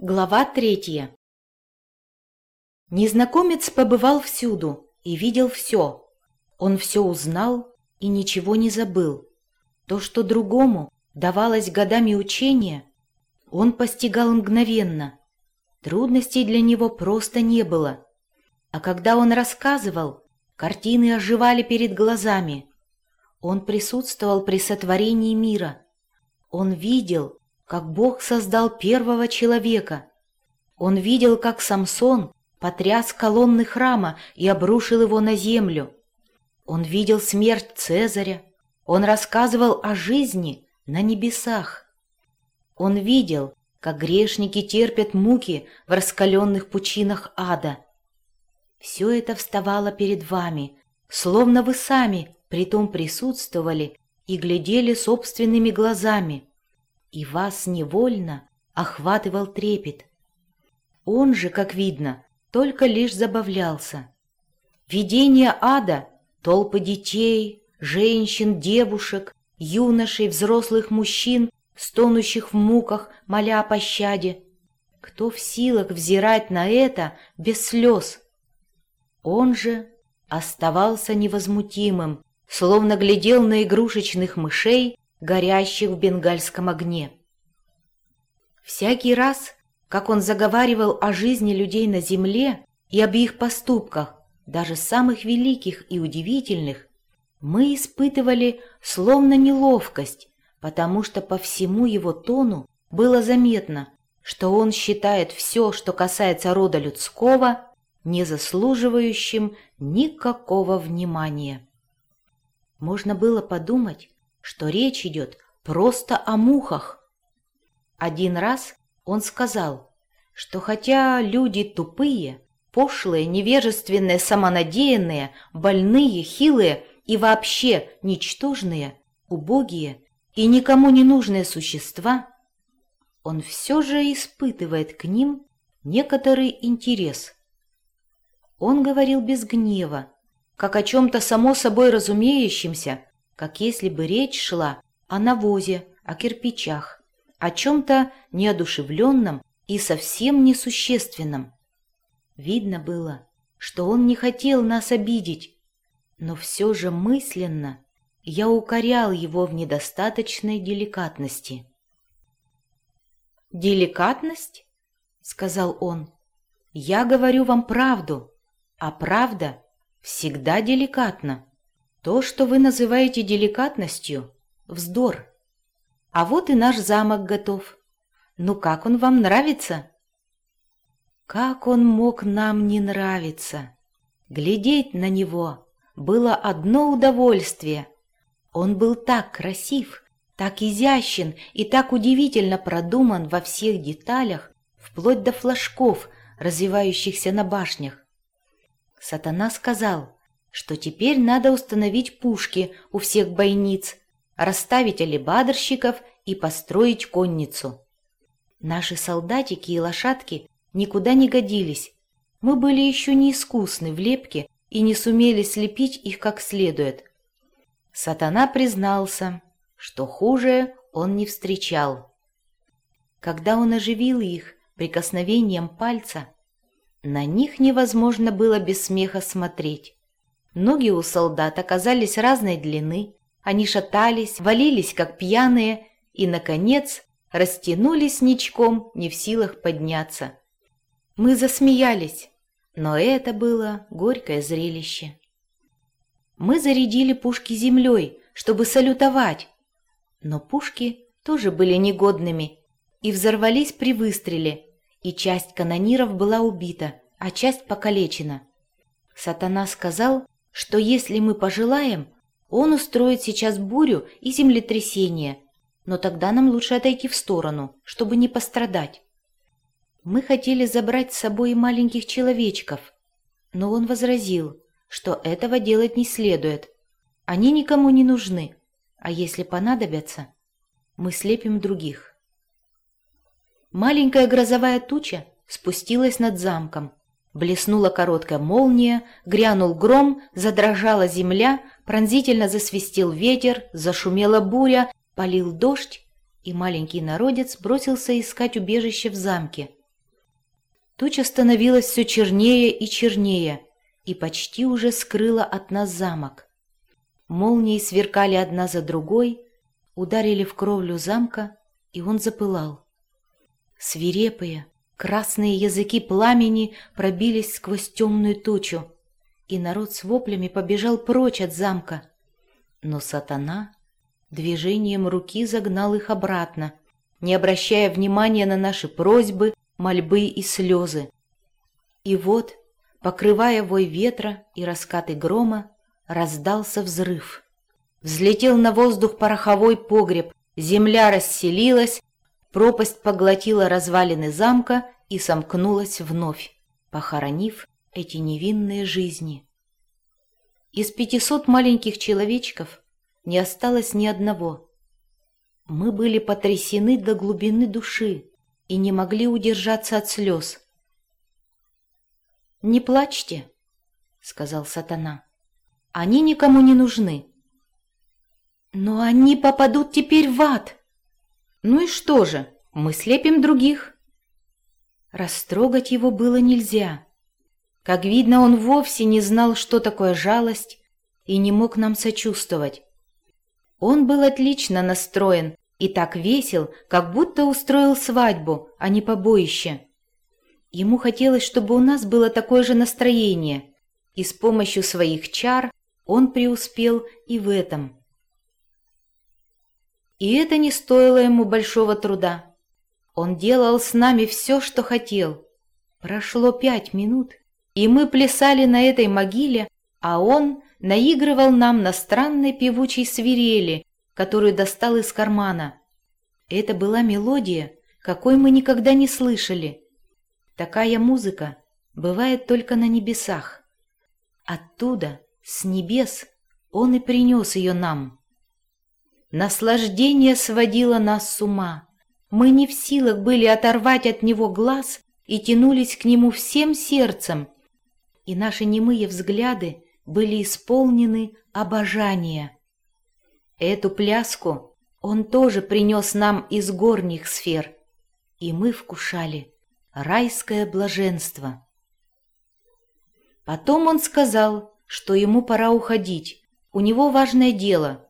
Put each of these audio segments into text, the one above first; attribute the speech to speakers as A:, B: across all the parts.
A: Глава третья Незнакомец побывал всюду и видел все. Он все узнал и ничего не забыл. То, что другому давалось годами учения, он постигал мгновенно. Трудностей для него просто не было. А когда он рассказывал, картины оживали перед глазами. Он присутствовал при сотворении мира. Он видел, как Бог создал первого человека. Он видел, как Самсон потряс колонны храма и обрушил его на землю. Он видел смерть Цезаря. Он рассказывал о жизни на небесах. Он видел, как грешники терпят муки в раскаленных пучинах ада. Все это вставало перед вами, словно вы сами при том присутствовали и глядели собственными глазами и вас невольно охватывал трепет. Он же, как видно, только лишь забавлялся. Видение ада, толпы детей, женщин, девушек, юношей, взрослых мужчин, стонущих в муках, моля о пощаде. Кто в силах взирать на это без слез? Он же оставался невозмутимым, словно глядел на игрушечных мышей горящих в бенгальском огне. Всякий раз, как он заговаривал о жизни людей на земле и об их поступках, даже самых великих и удивительных, мы испытывали словно неловкость, потому что по всему его тону было заметно, что он считает все, что касается рода людского, не заслуживающим никакого внимания. Можно было подумать, что речь идет просто о мухах. Один раз он сказал, что хотя люди тупые, пошлые, невежественные, самонадеянные, больные, хилые и вообще ничтожные, убогие и никому не нужные существа, он все же испытывает к ним некоторый интерес. Он говорил без гнева, как о чем-то само собой разумеющемся, как если бы речь шла о навозе, о кирпичах, о чем-то неодушевленном и совсем несущественном. Видно было, что он не хотел нас обидеть, но все же мысленно я укорял его в недостаточной деликатности. «Деликатность?» — сказал он. «Я говорю вам правду, а правда всегда деликатна». То, что вы называете деликатностью, вздор. А вот и наш замок готов. Ну как он вам нравится? Как он мог нам не нравиться? Глядеть на него было одно удовольствие. Он был так красив, так изящен и так удивительно продуман во всех деталях, вплоть до флажков, развивающихся на башнях. Сатана сказал — что теперь надо установить пушки у всех бойниц, расставить алебадрщиков и построить конницу. Наши солдатики и лошадки никуда не годились. Мы были еще не искусны в лепке и не сумели слепить их как следует. Сатана признался, что хуже он не встречал. Когда он оживил их прикосновением пальца, на них невозможно было без смеха смотреть. Ноги у солдат оказались разной длины, они шатались, валились, как пьяные, и, наконец, растянулись ничком, не в силах подняться. Мы засмеялись, но это было горькое зрелище. Мы зарядили пушки землей, чтобы салютовать, но пушки тоже были негодными и взорвались при выстреле, и часть канониров была убита, а часть покалечена. Сатана сказал, что если мы пожелаем, он устроит сейчас бурю и землетрясение, но тогда нам лучше отойти в сторону, чтобы не пострадать. Мы хотели забрать с собой маленьких человечков, но он возразил, что этого делать не следует. Они никому не нужны, а если понадобятся, мы слепим других. Маленькая грозовая туча спустилась над замком, Блеснула короткая молния, грянул гром, задрожала земля, пронзительно засвистел ветер, зашумела буря, полил дождь, и маленький народец бросился искать убежище в замке, Туча становилась все чернее и чернее и почти уже скрыла от нас замок. Молнии сверкали одна за другой, ударили в кровлю замка, и он запылал. Свирепые, красные языки пламени пробились сквозь темную тучу, и народ с воплями побежал прочь от замка. Но сатана движением руки загнал их обратно, не обращая внимания на наши просьбы, мольбы и слезы. И вот, покрывая вой ветра и раскаты грома, раздался взрыв. Взлетел на воздух пороховой погреб, земля расселилась, пропасть поглотила развалины замка и сомкнулась вновь, похоронив эти невинные жизни. Из пятисот маленьких человечков не осталось ни одного. Мы были потрясены до глубины души, и не могли удержаться от слез. «Не плачьте», — сказал сатана. «Они никому не нужны». «Но они попадут теперь в ад!» «Ну и что же, мы слепим других?» Растрогать его было нельзя. Как видно, он вовсе не знал, что такое жалость, и не мог нам сочувствовать. Он был отлично настроен и так весел, как будто устроил свадьбу, а не побоище. Ему хотелось, чтобы у нас было такое же настроение, и с помощью своих чар он преуспел и в этом. И это не стоило ему большого труда. Он делал с нами все, что хотел. Прошло пять минут, и мы плясали на этой могиле, а он наигрывал нам на странной певучей свирели, которую достал из кармана. Это была мелодия, какой мы никогда не слышали. Такая музыка бывает только на небесах. Оттуда, с небес, он и принес ее нам. Наслаждение сводило нас с ума. Мы не в силах были оторвать от него глаз и тянулись к нему всем сердцем, и наши немые взгляды были исполнены обожания. Эту пляску он тоже принес нам из горних сфер, и мы вкушали райское блаженство. Потом он сказал, что ему пора уходить, у него важное дело.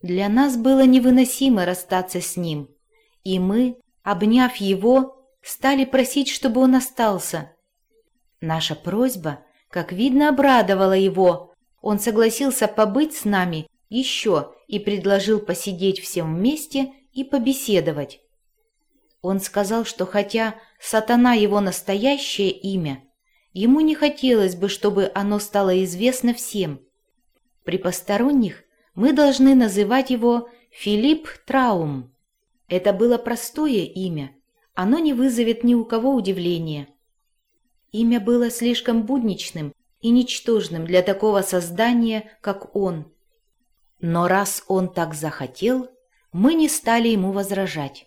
A: Для нас было невыносимо расстаться с ним, и мы, обняв его, стали просить, чтобы он остался. Наша просьба, как видно, обрадовала его. Он согласился побыть с нами еще и предложил посидеть всем вместе и побеседовать. Он сказал, что хотя сатана его настоящее имя, ему не хотелось бы, чтобы оно стало известно всем. При посторонних мы должны называть его Филипп Траум. Это было простое имя, оно не вызовет ни у кого удивления. Имя было слишком будничным и ничтожным для такого создания, как он – но раз он так захотел, мы не стали ему возражать.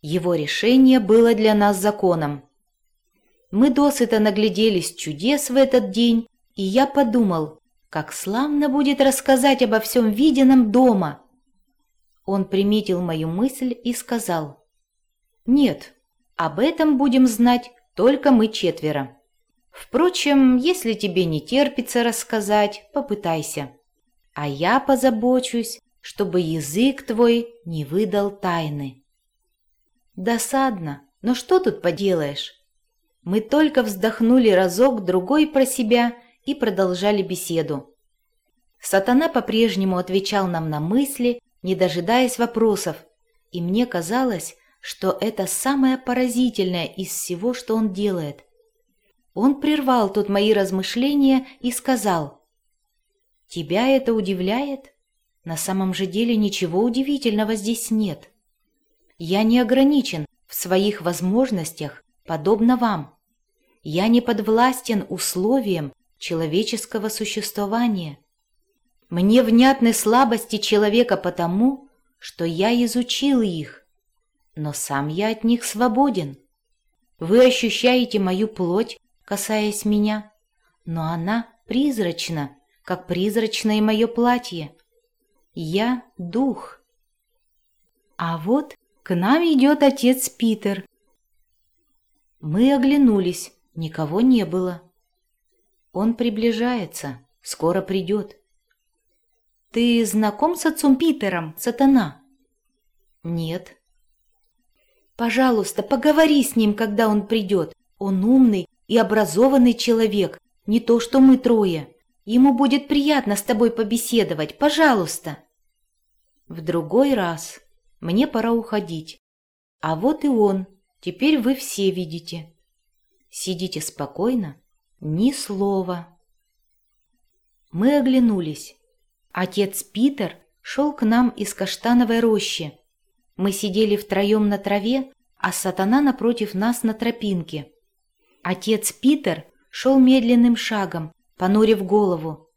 A: Его решение было для нас законом. Мы досыта нагляделись чудес в этот день, и я подумал, как славно будет рассказать обо всем виденном дома. Он приметил мою мысль и сказал, «Нет, об этом будем знать только мы четверо. Впрочем, если тебе не терпится рассказать, попытайся» а я позабочусь, чтобы язык твой не выдал тайны. Досадно, но что тут поделаешь? Мы только вздохнули разок-другой про себя и продолжали беседу. Сатана по-прежнему отвечал нам на мысли, не дожидаясь вопросов, и мне казалось, что это самое поразительное из всего, что он делает. Он прервал тут мои размышления и сказал — Тебя это удивляет? На самом же деле ничего удивительного здесь нет. Я не ограничен в своих возможностях, подобно вам. Я не подвластен условиям человеческого существования. Мне внятны слабости человека потому, что я изучил их, но сам я от них свободен. Вы ощущаете мою плоть, касаясь меня, но она призрачна как призрачное мое платье. Я — дух. А вот к нам идет отец Питер. Мы оглянулись, никого не было. Он приближается, скоро придет. Ты знаком с отцом Питером, сатана? Нет. Пожалуйста, поговори с ним, когда он придет. Он умный и образованный человек, не то что мы трое. Ему будет приятно с тобой побеседовать, пожалуйста. В другой раз. Мне пора уходить. А вот и он. Теперь вы все видите. Сидите спокойно, ни слова. Мы оглянулись. Отец Питер шел к нам из каштановой рощи. Мы сидели втроем на траве, а сатана напротив нас на тропинке. Отец Питер шел медленным шагом, понурив голову.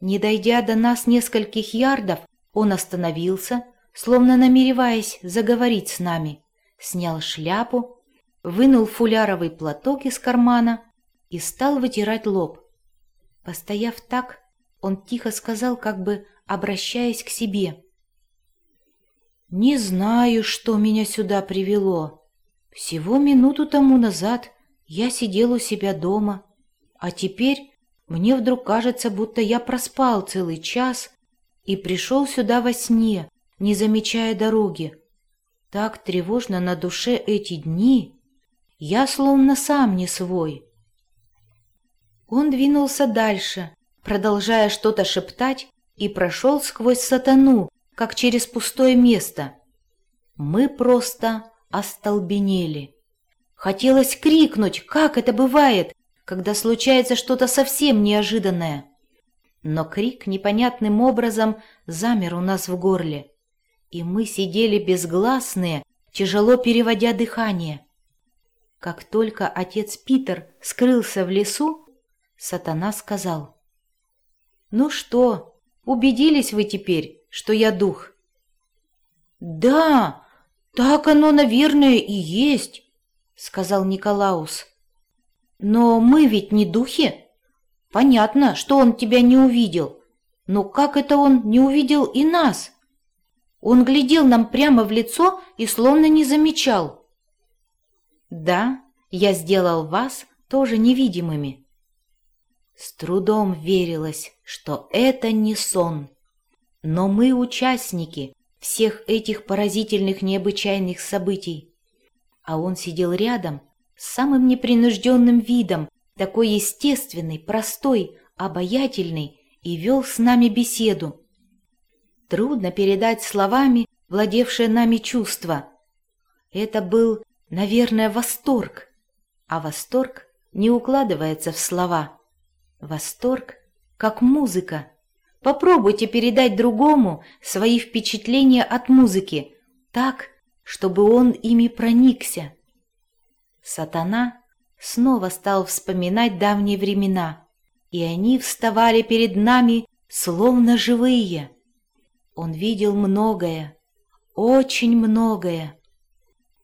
A: Не дойдя до нас нескольких ярдов, он остановился, словно намереваясь заговорить с нами, снял шляпу, вынул фуляровый платок из кармана и стал вытирать лоб. Постояв так, он тихо сказал, как бы обращаясь к себе. «Не знаю, что меня сюда привело. Всего минуту тому назад я сидел у себя дома, а теперь мне вдруг кажется, будто я проспал целый час и пришел сюда во сне, не замечая дороги. Так тревожно на душе эти дни, я словно сам не свой». Он двинулся дальше, продолжая что-то шептать, и прошел сквозь сатану, как через пустое место. Мы просто остолбенели. Хотелось крикнуть, как это бывает, когда случается что-то совсем неожиданное. Но крик непонятным образом замер у нас в горле, и мы сидели безгласные, тяжело переводя дыхание. Как только отец Питер скрылся в лесу, сатана сказал — «Ну что, убедились вы теперь, что я дух?» «Да, так оно, наверное, и есть», — сказал Николаус. «Но мы ведь не духи. Понятно, что он тебя не увидел. Но как это он не увидел и нас? Он глядел нам прямо в лицо и словно не замечал». «Да, я сделал вас тоже невидимыми», с трудом верилось, что это не сон. Но мы участники всех этих поразительных необычайных событий. А он сидел рядом с самым непринужденным видом, такой естественный, простой, обаятельный, и вел с нами беседу. Трудно передать словами владевшее нами чувство. Это был, наверное, восторг, а восторг не укладывается в слова. Восторг, как музыка. Попробуйте передать другому свои впечатления от музыки так, чтобы он ими проникся. Сатана снова стал вспоминать давние времена, и они вставали перед нами словно живые. Он видел многое, очень многое.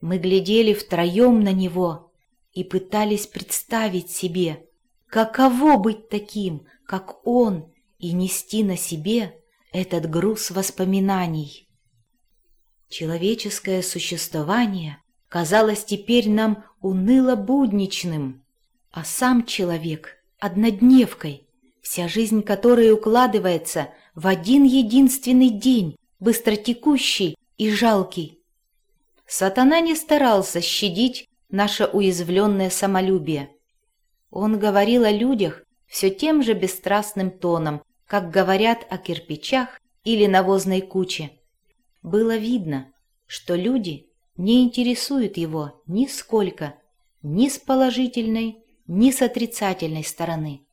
A: Мы глядели втроем на него и пытались представить себе, Каково быть таким, как он, и нести на себе этот груз воспоминаний? Человеческое существование казалось теперь нам уныло-будничным, а сам человек — однодневкой, вся жизнь которой укладывается в один единственный день, быстротекущий и жалкий. Сатана не старался щадить наше уязвленное самолюбие — он говорил о людях все тем же бесстрастным тоном, как говорят о кирпичах или навозной куче. Было видно, что люди не интересуют его нисколько, ни с положительной, ни с отрицательной стороны.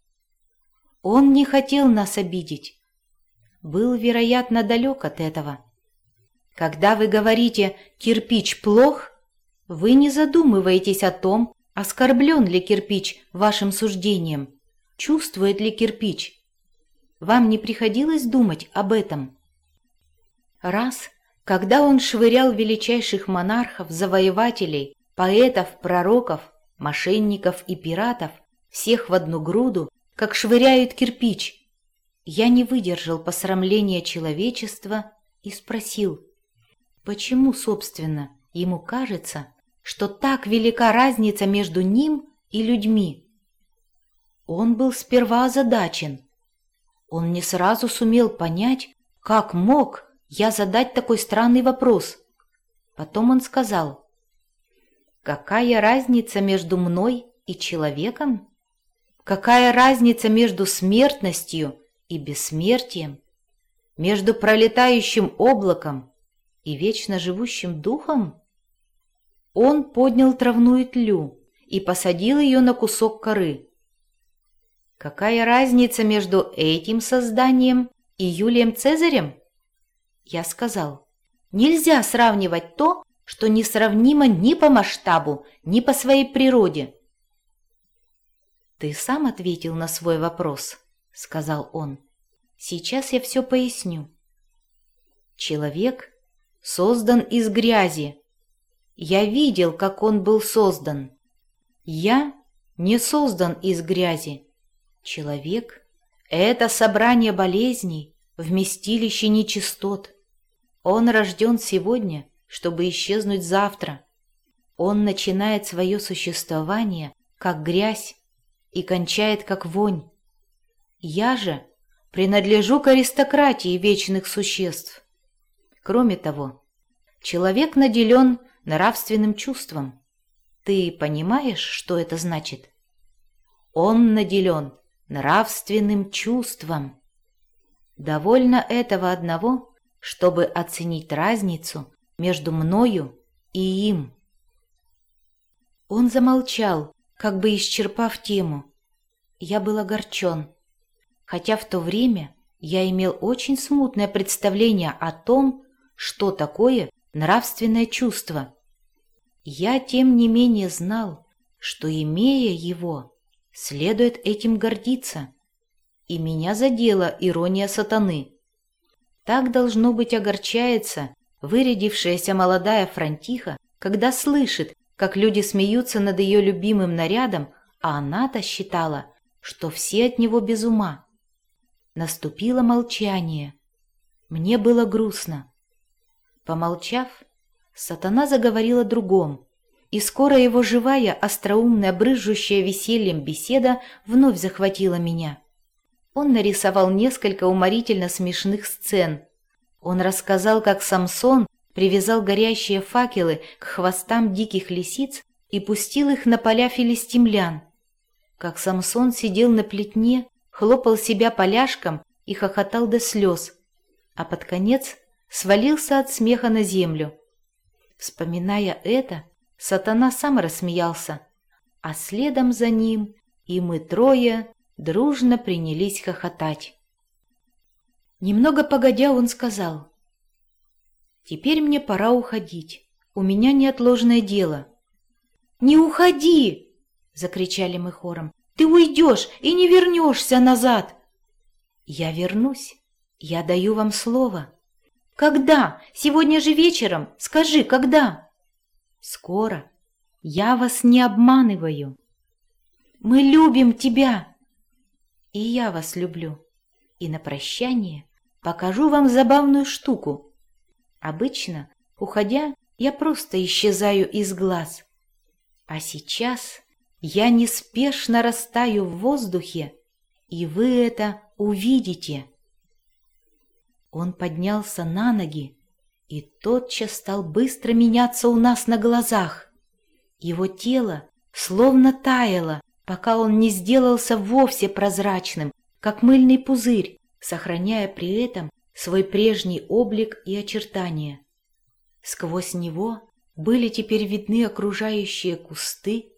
A: Он не хотел нас обидеть. Был, вероятно, далек от этого. Когда вы говорите «кирпич плох», вы не задумываетесь о том, Оскорблен ли кирпич вашим суждением? Чувствует ли кирпич? Вам не приходилось думать об этом? Раз, когда он швырял величайших монархов, завоевателей, поэтов, пророков, мошенников и пиратов, всех в одну груду, как швыряют кирпич, я не выдержал посрамления человечества и спросил, почему, собственно, ему кажется, что так велика разница между ним и людьми. Он был сперва озадачен. Он не сразу сумел понять, как мог я задать такой странный вопрос. Потом он сказал, «Какая разница между мной и человеком? Какая разница между смертностью и бессмертием? Между пролетающим облаком и вечно живущим духом?» Он поднял травную тлю и посадил ее на кусок коры. Какая разница между этим созданием и Юлием Цезарем? Я сказал, нельзя сравнивать то, что несравнимо ни по масштабу, ни по своей природе. «Ты сам ответил на свой вопрос», — сказал он. «Сейчас я все поясню. Человек создан из грязи. Я видел, как он был создан. Я не создан из грязи. Человек — это собрание болезней, вместилище нечистот. Он рожден сегодня, чтобы исчезнуть завтра. Он начинает свое существование, как грязь, и кончает, как вонь. Я же принадлежу к аристократии вечных существ. Кроме того, человек наделен нравственным чувством. Ты понимаешь, что это значит? Он наделен нравственным чувством. Довольно этого одного, чтобы оценить разницу между мною и им. Он замолчал, как бы исчерпав тему. Я был огорчен, хотя в то время я имел очень смутное представление о том, что такое нравственное чувство. Я, тем не менее, знал, что, имея его, следует этим гордиться. И меня задела ирония сатаны. Так, должно быть, огорчается вырядившаяся молодая франтиха, когда слышит, как люди смеются над ее любимым нарядом, а она-то считала, что все от него без ума. Наступило молчание. Мне было грустно. Помолчав, сатана заговорила другом, и скоро его живая, остроумная, брызжущая весельем беседа вновь захватила меня. Он нарисовал несколько уморительно смешных сцен. Он рассказал, как Самсон привязал горящие факелы к хвостам диких лисиц и пустил их на поля филистимлян. Как Самсон сидел на плетне, хлопал себя поляшком и хохотал до слез, а под конец свалился от смеха на землю. Вспоминая это, сатана сам рассмеялся, а следом за ним и мы трое дружно принялись хохотать. Немного погодя он сказал, «Теперь мне пора уходить, у меня неотложное дело». «Не уходи!» — закричали мы хором. «Ты уйдешь и не вернешься назад!» «Я вернусь, я даю вам слово». «Когда? Сегодня же вечером? Скажи, когда?» «Скоро. Я вас не обманываю». «Мы любим тебя!» И я вас люблю. И на прощание покажу вам забавную штуку. Обычно, уходя, я просто исчезаю из глаз. А сейчас я неспешно растаю в воздухе, и вы это увидите. Он поднялся на ноги и тотчас стал быстро меняться у нас на глазах. Его тело словно таяло, пока он не сделался вовсе прозрачным, как мыльный пузырь, сохраняя при этом свой прежний облик и очертания. Сквозь него были теперь видны окружающие кусты,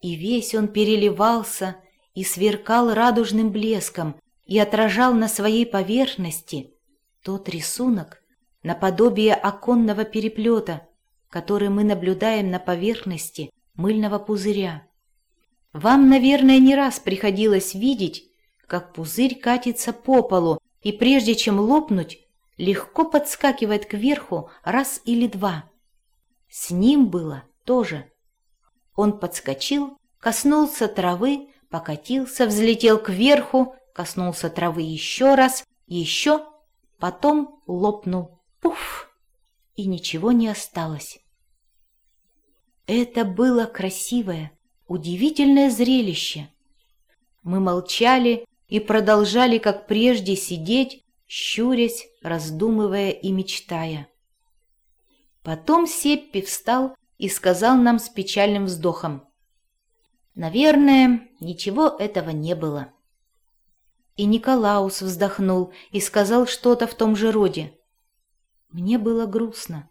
A: и весь он переливался и сверкал радужным блеском и отражал на своей поверхности тот рисунок, наподобие оконного переплета, который мы наблюдаем на поверхности мыльного пузыря. Вам, наверное, не раз приходилось видеть, как пузырь катится по полу и прежде чем лопнуть, легко подскакивает кверху раз или два. С ним было тоже. Он подскочил, коснулся травы, покатился, взлетел кверху, коснулся травы еще раз, еще, потом лопнул. Пуф! И ничего не осталось. Это было красивое, удивительное зрелище. Мы молчали и продолжали, как прежде, сидеть, щурясь, раздумывая и мечтая. Потом Сеппи встал и сказал нам с печальным вздохом. «Наверное, ничего этого не было». И Николаус вздохнул и сказал что-то в том же роде. Мне было грустно.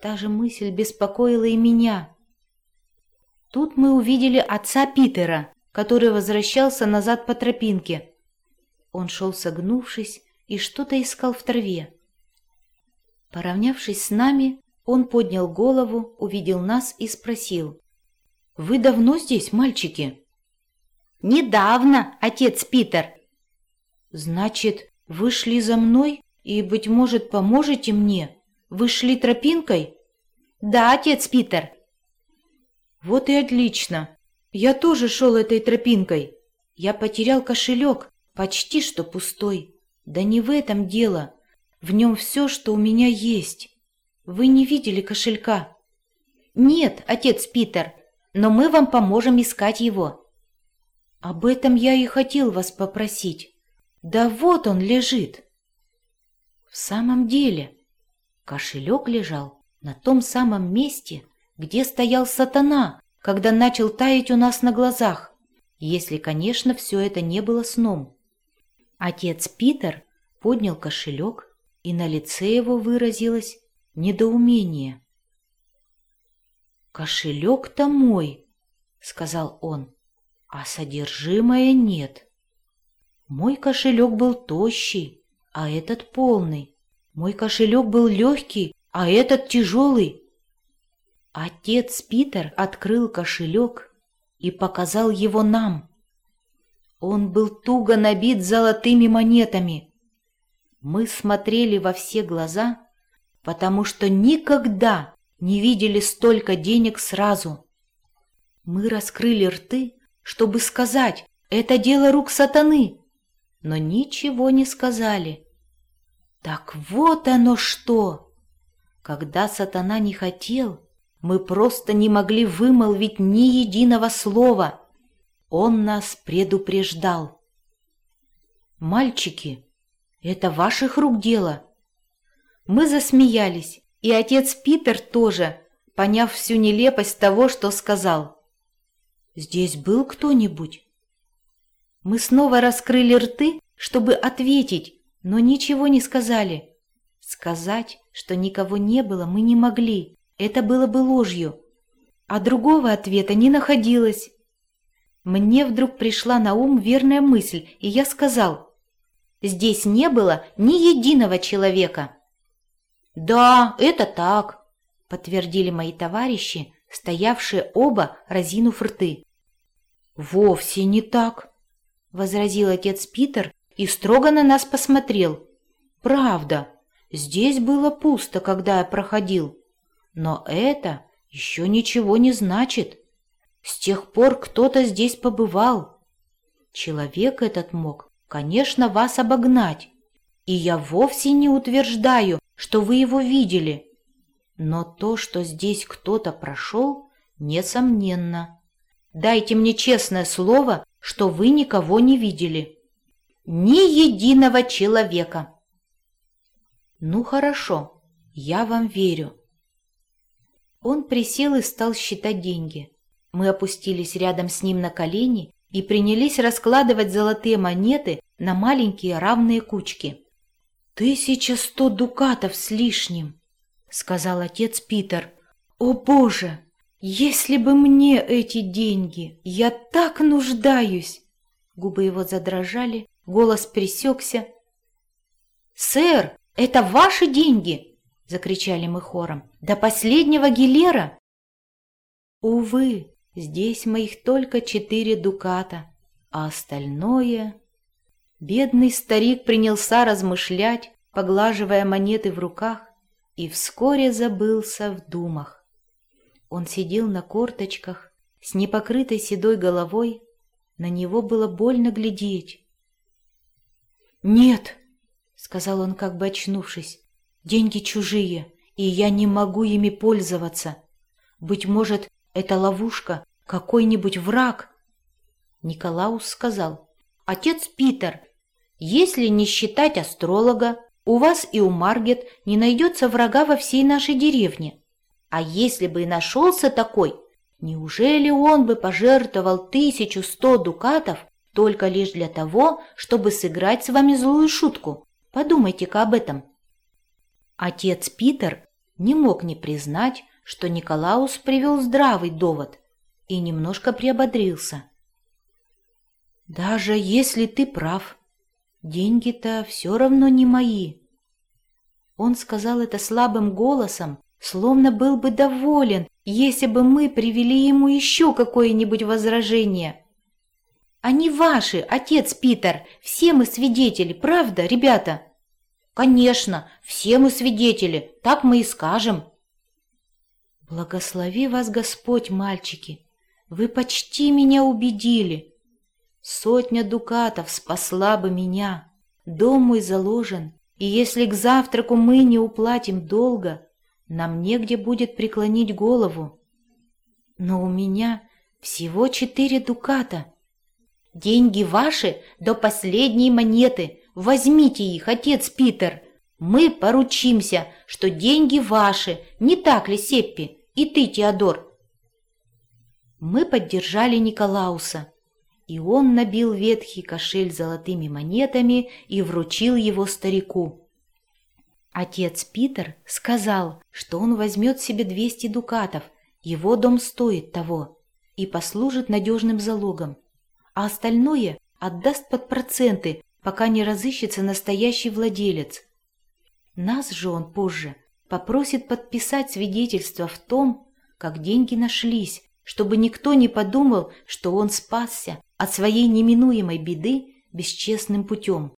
A: Та же мысль беспокоила и меня. Тут мы увидели отца Питера, который возвращался назад по тропинке. Он шел согнувшись и что-то искал в траве. Поравнявшись с нами, он поднял голову, увидел нас и спросил. «Вы давно здесь, мальчики?» «Недавно, отец Питер». «Значит, вы шли за мной и, быть может, поможете мне? Вы шли тропинкой?» «Да, отец Питер». «Вот и отлично. Я тоже шел этой тропинкой. Я потерял кошелек, почти что пустой. Да не в этом дело. В нем все, что у меня есть. Вы не видели кошелька? Нет, отец Питер, но мы вам поможем искать его. Об этом я и хотел вас попросить. Да вот он лежит. В самом деле, кошелек лежал на том самом месте, где стоял сатана, когда начал таять у нас на глазах, если, конечно, все это не было сном. Отец Питер поднял кошелек, и на лице его выразилось недоумение. «Кошелек-то мой», — сказал он, — «а содержимое нет. Мой кошелек был тощий, а этот полный. Мой кошелек был легкий, а этот тяжелый». Отец Питер открыл кошелек и показал его нам. Он был туго набит золотыми монетами. Мы смотрели во все глаза — потому что никогда не видели столько денег сразу. Мы раскрыли рты, чтобы сказать «это дело рук сатаны», но ничего не сказали. Так вот оно что! Когда сатана не хотел, мы просто не могли вымолвить ни единого слова. Он нас предупреждал. «Мальчики, это ваших рук дело», мы засмеялись, и отец Питер тоже, поняв всю нелепость того, что сказал. «Здесь был кто-нибудь?» Мы снова раскрыли рты, чтобы ответить, но ничего не сказали. Сказать, что никого не было, мы не могли, это было бы ложью. А другого ответа не находилось. Мне вдруг пришла на ум верная мысль, и я сказал, «Здесь не было ни единого человека». «Да, это так», — подтвердили мои товарищи, стоявшие оба, разинув рты. «Вовсе не так», — возразил отец Питер и строго на нас посмотрел. «Правда, здесь было пусто, когда я проходил, но это еще ничего не значит. С тех пор кто-то здесь побывал. Человек этот мог, конечно, вас обогнать, и я вовсе не утверждаю, что вы его видели. Но то, что здесь кто-то прошел, несомненно. Дайте мне честное слово, что вы никого не видели. Ни единого человека. Ну хорошо, я вам верю. Он присел и стал считать деньги. Мы опустились рядом с ним на колени и принялись раскладывать золотые монеты на маленькие равные кучки. «Тысяча сто дукатов с лишним», — сказал отец Питер. «О, Боже! Если бы мне эти деньги! Я так нуждаюсь!» Губы его задрожали, голос пресекся. «Сэр, это ваши деньги!» — закричали мы хором. «До последнего гилера!» «Увы, здесь моих только четыре дуката, а остальное...» Бедный старик принялся размышлять, поглаживая монеты в руках, и вскоре забылся в думах. Он сидел на корточках, с непокрытой седой головой, на него было больно глядеть. «Нет», — сказал он, как бы очнувшись, — «деньги чужие, и я не могу ими пользоваться. Быть может, Это ловушка, какой-нибудь враг. Николаус сказал, «Отец Питер, если не считать астролога, у вас и у Маргет не найдется врага во всей нашей деревне. А если бы и нашелся такой, неужели он бы пожертвовал тысячу сто дукатов только лишь для того, чтобы сыграть с вами злую шутку? Подумайте-ка об этом. Отец Питер не мог не признать, что Николаус привел здравый довод и немножко приободрился. «Даже если ты прав, деньги-то все равно не мои». Он сказал это слабым голосом, словно был бы доволен, если бы мы привели ему еще какое-нибудь возражение. «Они ваши, отец Питер, все мы свидетели, правда, ребята?» «Конечно, все мы свидетели, так мы и скажем». «Благослови вас Господь, мальчики, вы почти меня убедили. Сотня дукатов спасла бы меня, дом мой заложен, и если к завтраку мы не уплатим долго, нам негде будет преклонить голову. Но у меня всего четыре дуката». «Деньги ваши до последней монеты», Возьмите их, отец Питер. Мы поручимся, что деньги ваши, не так ли, Сеппи? И ты, Теодор?» Мы поддержали Николауса, и он набил ветхий кошель золотыми монетами и вручил его старику. Отец Питер сказал, что он возьмет себе 200 дукатов, его дом стоит того, и послужит надежным залогом, а остальное отдаст под проценты пока не разыщется настоящий владелец. Нас же он позже попросит подписать свидетельство в том, как деньги нашлись, чтобы никто не подумал, что он спасся от своей неминуемой беды бесчестным путем.